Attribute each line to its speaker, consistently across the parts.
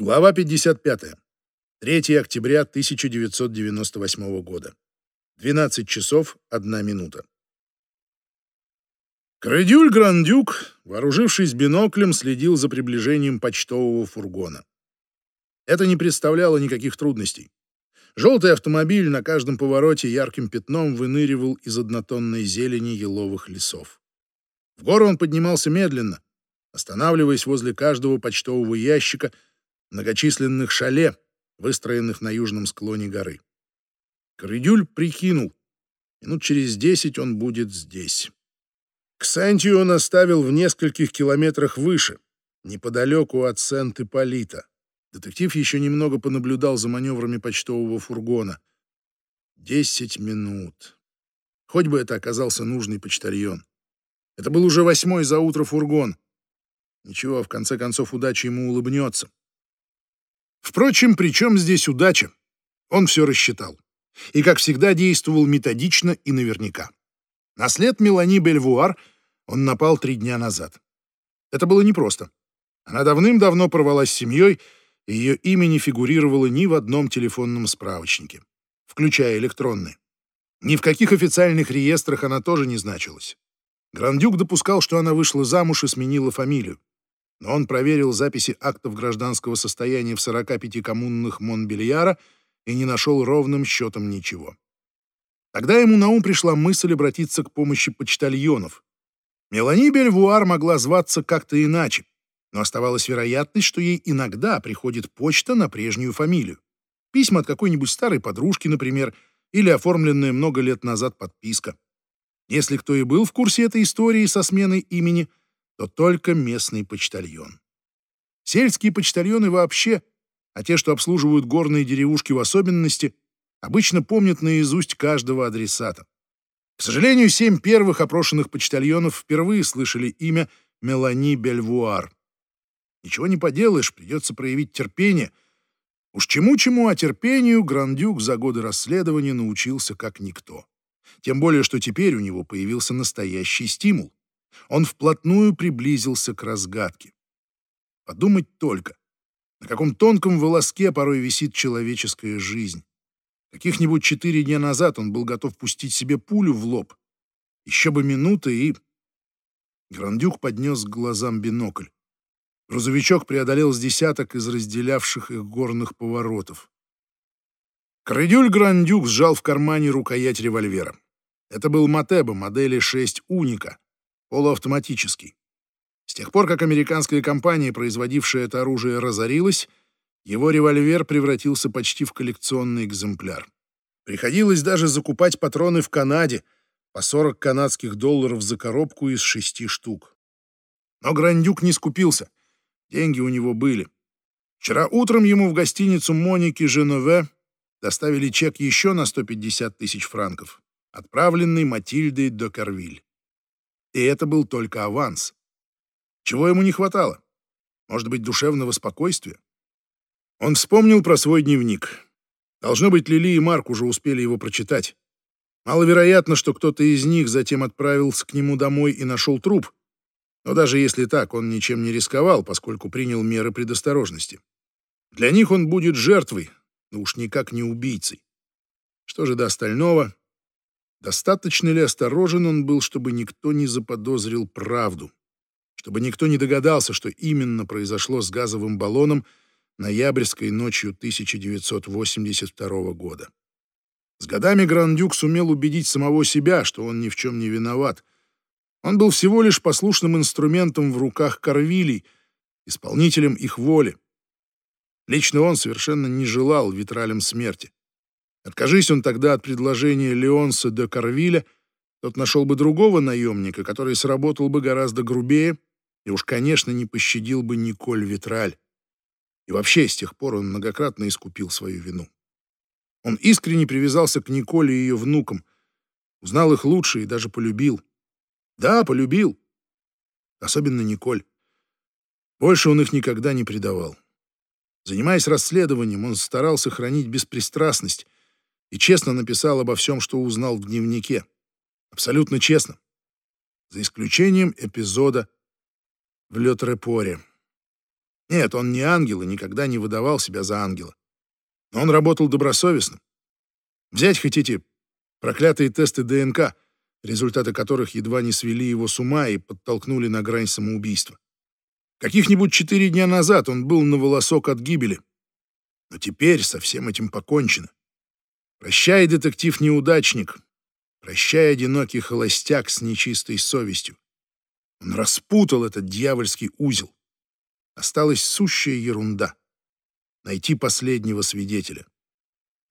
Speaker 1: Глава 55. 3 октября 1998 года. 12 часов 1 минута. Кредюль Грандюк, вооружившись биноклем, следил за приближением почтового фургона. Это не представляло никаких трудностей. Желтый автомобиль на каждом повороте ярким пятном выныривал из однотонной зелени еловых лесов. В гору он поднимался медленно, останавливаясь возле каждого почтового ящика, многочисленных шале, выстроенных на южном склоне горы. Крыдюль прикинул, минут через десять он будет здесь. Ксантию он оставил в нескольких километрах выше, неподалеку от Сент-Ипполита. Детектив еще немного понаблюдал за маневрами почтового фургона. Десять минут. Хоть бы это оказался нужный почтальон. Это был уже восьмой за утро фургон. Ничего, в конце концов, удача ему улыбнется. Впрочем, при чем здесь удача? Он все рассчитал. И, как всегда, действовал методично и наверняка. На след Мелани Бельвуар он напал три дня назад. Это было непросто. Она давным-давно порвалась с семьей, и ее имя не фигурировало ни в одном телефонном справочнике, включая электронный. Ни в каких официальных реестрах она тоже не значилась. Грандюк допускал, что она вышла замуж и сменила фамилию. Но он проверил записи актов гражданского состояния в 45 коммунных Монбельяра и не нашел ровным счетом ничего. Тогда ему на ум пришла мысль обратиться к помощи почтальонов. Мелани Бельвуар могла зваться как-то иначе, но оставалась вероятность, что ей иногда приходит почта на прежнюю фамилию. Письма от какой-нибудь старой подружки, например, или оформленная много лет назад подписка. Если кто и был в курсе этой истории со сменой имени, то только местный почтальон. Сельские почтальоны вообще, а те, что обслуживают горные деревушки в особенности, обычно помнят наизусть каждого адресата. К сожалению, семь первых опрошенных почтальонов впервые слышали имя Мелани Бельвуар. Ничего не поделаешь, придется проявить терпение. Уж чему-чему, а терпению Грандюк за годы расследования научился как никто. Тем более, что теперь у него появился настоящий стимул. Он вплотную приблизился к разгадке. Подумать только, на каком тонком волоске порой висит человеческая жизнь. Каких-нибудь четыре дня назад он был готов пустить себе пулю в лоб. Еще бы минута и... Грандюк поднес к глазам бинокль. Грузовичок преодолел с десяток из разделявших их горных поворотов. Крыдюль Грандюк сжал в кармане рукоять револьвера. Это был Матеба модели 6 Уника, полуавтоматический. С тех пор, как американская компания, производившая это оружие, разорилась, его револьвер превратился почти в коллекционный экземпляр. Приходилось даже закупать патроны в Канаде по 40 канадских долларов за коробку из шести штук. Но Грандюк не скупился — Деньги у него были. Вчера утром ему в гостиницу Моники Женове доставили чек еще на 150 тысяч франков, отправленный Матильдой до Карвиль. И это был только аванс. Чего ему не хватало? Может быть, душевного спокойствия? Он вспомнил про свой дневник. Должно быть, Лили и Марк уже успели его прочитать. Маловероятно, что кто-то из них затем отправился к нему домой и нашел труп, но даже если так, он ничем не рисковал, поскольку принял меры предосторожности. Для них он будет жертвой, но уж никак не убийцей. Что же до остального? Достаточно ли осторожен он был, чтобы никто не заподозрил правду? Чтобы никто не догадался, что именно произошло с газовым баллоном ноябрьской ночью 1982 года. С годами Грандюк сумел убедить самого себя, что он ни в чем не виноват, он был всего лишь послушным инструментом в руках Корвилей, исполнителем их воли. Лично он совершенно не желал Витралем смерти. Откажись он тогда от предложения Леонса де Корвиля, тот нашел бы другого наемника, который сработал бы гораздо грубее и уж, конечно, не пощадил бы Николь Витраль. И вообще, с тех пор он многократно искупил свою вину. Он искренне привязался к Николе и ее внукам, узнал их лучше и даже полюбил. Да, полюбил. Особенно Николь. Больше он их никогда не предавал. Занимаясь расследованием, он старался хранить беспристрастность и честно написал обо всем, что узнал в дневнике. Абсолютно честно. За исключением эпизода в Лётрепоре. Нет, он не ангел и никогда не выдавал себя за ангела. Но он работал добросовестно. Взять хотите проклятые тесты ДНК, результаты которых едва не свели его с ума и подтолкнули на грань самоубийства. Каких-нибудь четыре дня назад он был на волосок от гибели. Но теперь со всем этим покончено. Прощай, детектив-неудачник. Прощай, одинокий холостяк с нечистой совестью. Он распутал этот дьявольский узел. Осталась сущая ерунда. Найти последнего свидетеля.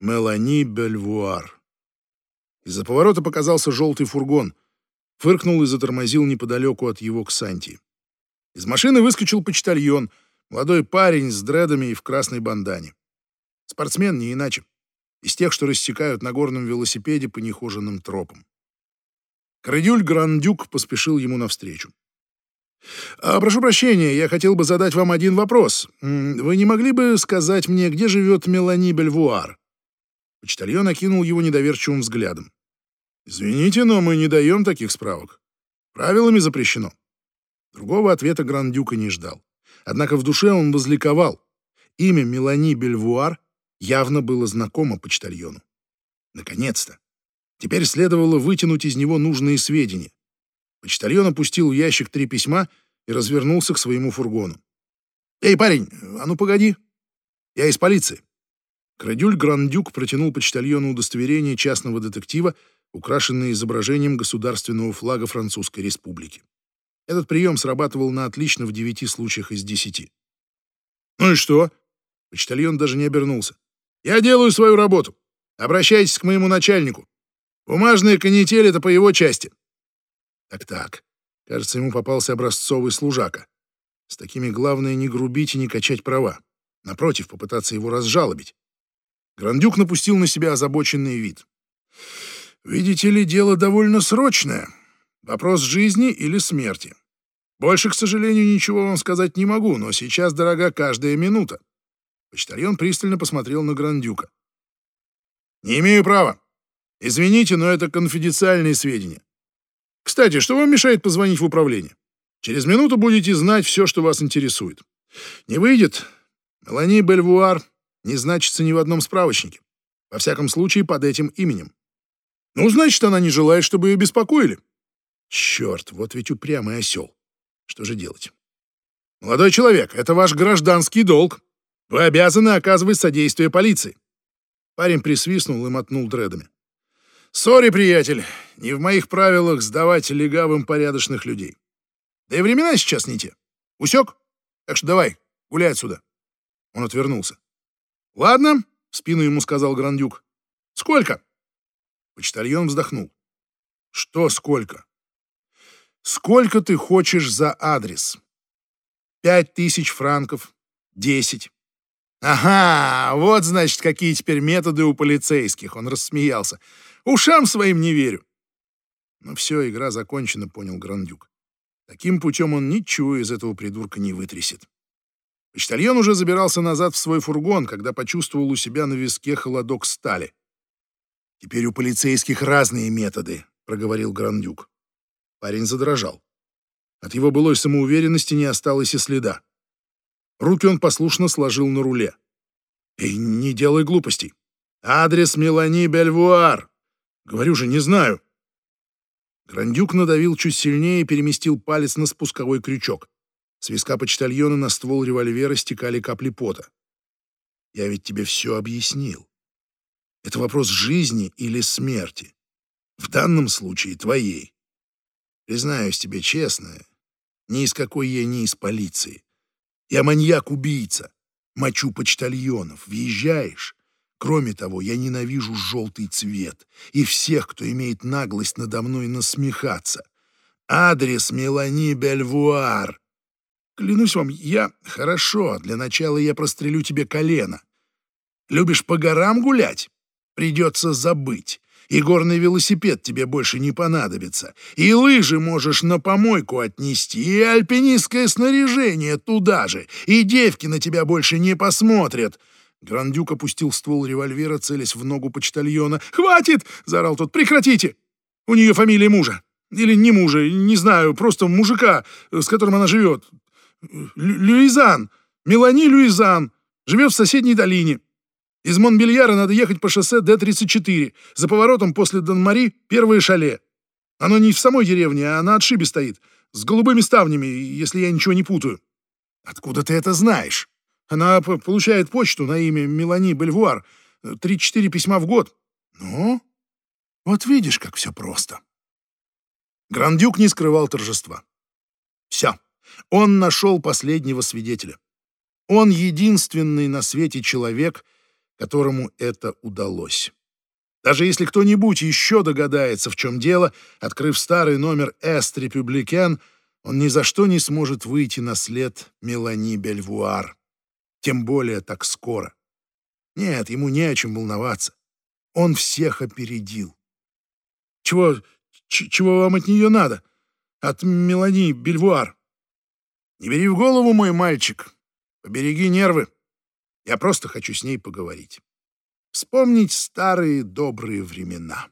Speaker 1: Мелани Бельвуар. Из-за поворота показался желтый фургон. Фыркнул и затормозил неподалеку от его Ксантии. Из машины выскочил почтальон, молодой парень с дредами и в красной бандане. Спортсмен не иначе. Из тех, что рассекают на горном велосипеде по нехоженным тропам. Крадюль Грандюк поспешил ему навстречу. «А, «Прошу прощения, я хотел бы задать вам один вопрос. Вы не могли бы сказать мне, где живет Мелани Бельвуар?» Почтальон окинул его недоверчивым взглядом. «Извините, но мы не даем таких справок. Правилами запрещено». Другого ответа Грандюка не ждал. Однако в душе он возликовал. Имя Мелани Бельвуар явно было знакомо почтальону. Наконец-то! Теперь следовало вытянуть из него нужные сведения. Почтальон опустил в ящик три письма и развернулся к своему фургону. «Эй, парень, а ну погоди! Я из полиции!» Крадюль Грандюк протянул почтальону удостоверение частного детектива, украшенное изображением государственного флага Французской Республики. Этот прием срабатывал на отлично в девяти случаях из десяти. «Ну и что?» Почтальон даже не обернулся. «Я делаю свою работу. Обращайтесь к моему начальнику. Бумажная канитель — это по его части». Так-так. Кажется, ему попался образцовый служака. С такими главное не грубить и не качать права. Напротив, попытаться его разжалобить. Грандюк напустил на себя озабоченный вид. «Видите ли, дело довольно срочное. Вопрос жизни или смерти. Больше, к сожалению, ничего вам сказать не могу, но сейчас дорога каждая минута. Почтальон пристально посмотрел на Грандюка. «Не имею права. Извините, но это конфиденциальные сведения. Кстати, что вам мешает позвонить в управление? Через минуту будете знать все, что вас интересует. Не выйдет. Мелани Бельвуар не значится ни в одном справочнике. Во всяком случае, под этим именем. Ну, значит, она не желает, чтобы ее беспокоили. Черт, вот ведь упрямый осел. Что же делать? Молодой человек, это ваш гражданский долг. Вы обязаны оказывать содействие полиции. Парень присвистнул и мотнул дредами. Сори, приятель, не в моих правилах сдавать легавым порядочных людей. Да и времена сейчас не те. Усек? Так что давай, гуляй отсюда. Он отвернулся. Ладно, в спину ему сказал Грандюк. Сколько? Почтальон вздохнул. Что сколько? Сколько ты хочешь за адрес? Пять тысяч франков? Десять? Ага, вот, значит, какие теперь методы у полицейских. Он рассмеялся. Ушам своим не верю. Ну все, игра закончена, понял Грандюк. Таким путем он ничего из этого придурка не вытрясет. Почтальон уже забирался назад в свой фургон, когда почувствовал у себя на виске холодок стали. «Теперь у полицейских разные методы», — проговорил Грандюк. Парень задрожал. От его былой самоуверенности не осталось и следа. Руки он послушно сложил на руле. «Эй, не делай глупостей. Адрес Мелани Бельвуар. Говорю же, не знаю». Грандюк надавил чуть сильнее и переместил палец на спусковой крючок. С виска почтальона на ствол револьвера стекали капли пота. «Я ведь тебе все объяснил. Это вопрос жизни или смерти. В данном случае твоей. Признаюсь тебе честно, ни из какой я не из полиции. Я маньяк-убийца, мочу почтальонов, въезжаешь. Кроме того, я ненавижу желтый цвет и всех, кто имеет наглость надо мной насмехаться. Адрес Мелани Бельвуар. Клянусь вам, я... Хорошо, для начала я прострелю тебе колено. Любишь по горам гулять? Придется забыть и горный велосипед тебе больше не понадобится, и лыжи можешь на помойку отнести, и альпинистское снаряжение туда же, и девки на тебя больше не посмотрят». Грандюк опустил ствол револьвера, целясь в ногу почтальона. «Хватит!» — заорал тот. «Прекратите! У нее фамилия мужа. Или не мужа, не знаю, просто мужика, с которым она живет. Люизан. Мелани Люизан. Живет в соседней долине. Из Монбельяра надо ехать по шоссе Д-34. За поворотом после Дон-Мари первое шале. Оно не в самой деревне, а на отшибе стоит. С голубыми ставнями, если я ничего не путаю. Откуда ты это знаешь? Она получает почту на имя Мелани Бельвуар. Три-четыре письма в год. Ну, вот видишь, как все просто. Грандюк не скрывал торжества. Все. Он нашел последнего свидетеля. Он единственный на свете человек, которому это удалось. Даже если кто-нибудь еще догадается, в чем дело, открыв старый номер «Эст Републикен», он ни за что не сможет выйти на след Мелани Бельвуар. Тем более так скоро. Нет, ему не о чем волноваться. Он всех опередил. Чего, чего вам от нее надо? От Мелани Бельвуар? Не бери в голову, мой мальчик. Побереги нервы. Я просто хочу с ней поговорить. Вспомнить старые добрые времена.